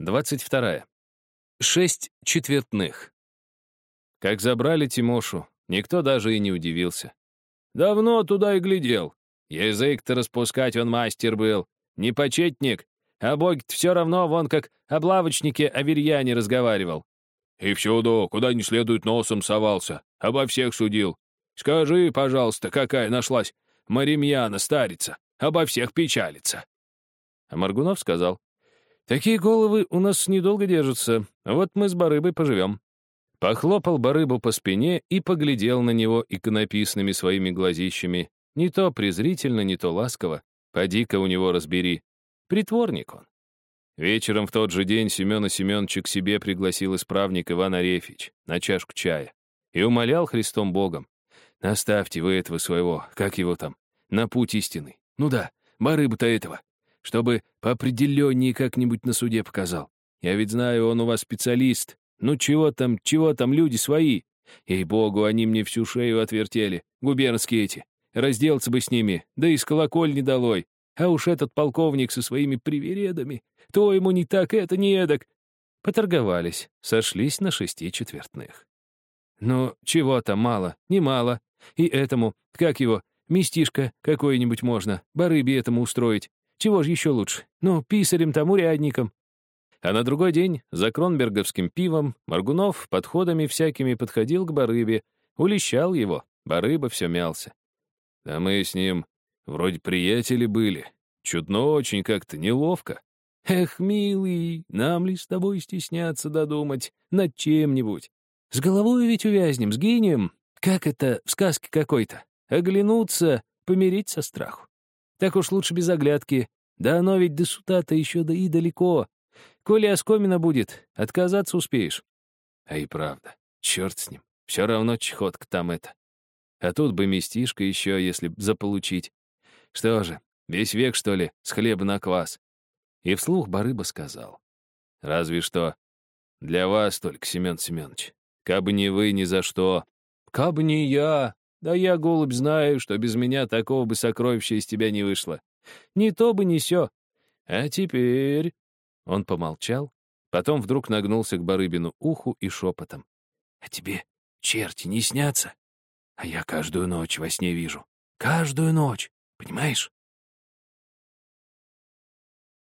22. Шесть четвертных. Как забрали Тимошу, никто даже и не удивился. Давно туда и глядел. Язык-то распускать он мастер был. Не почетник, а боги все равно вон как об лавочнике о верьяне разговаривал. И всюду, куда не следует, носом совался, обо всех судил. Скажи, пожалуйста, какая нашлась Маримьяна, старица, обо всех печалится. А Маргунов сказал, Такие головы у нас недолго держатся. Вот мы с Барыбой поживем». Похлопал Барыбу по спине и поглядел на него иконописными своими глазищами. Не то презрительно, не то ласково. Поди-ка у него разбери. Притворник он. Вечером в тот же день Семена Семеновича к себе пригласил исправник Иван Арефьевич на чашку чая и умолял Христом Богом. «Наставьте вы этого своего, как его там, на путь истины. Ну да, барыба-то этого чтобы поопределеннее как-нибудь на суде показал. Я ведь знаю, он у вас специалист. Ну чего там, чего там, люди свои. Ей-богу, они мне всю шею отвертели, губернские эти. Разделаться бы с ними, да и с колокольни долой. А уж этот полковник со своими привередами, то ему не так, это не эдак. Поторговались, сошлись на шести четвертных. Ну, чего там мало, немало. И этому, как его, местишко какое-нибудь можно, барыби этому устроить. Чего же еще лучше? Ну, писарем там, урядником. А на другой день за кронберговским пивом Маргунов подходами всякими подходил к Барыбе, улещал его. Барыба все мялся. Да мы с ним вроде приятели были. Чудно очень как-то, неловко. Эх, милый, нам ли с тобой стесняться додумать над чем-нибудь? С головой ведь увязнем, сгинем. Как это в сказке какой-то? Оглянуться, помирить со страху. Так уж лучше без оглядки. Да оно ведь до суда-то еще да и далеко. Коли оскомина будет, отказаться успеешь. А и правда, черт с ним. Все равно чехотка там это. А тут бы местишко еще, если заполучить. Что же, весь век, что ли, с хлеба на квас? И вслух Барыба сказал. Разве что для вас только, Семен Семенович. Кабы не вы, ни за что. Кабы не я, да я, голубь, знаю, что без меня такого бы сокровища из тебя не вышло. Ни то бы, ни сё. А теперь...» Он помолчал, потом вдруг нагнулся к Барыбину уху и шепотом. «А тебе черти не снятся? А я каждую ночь во сне вижу. Каждую ночь, понимаешь?»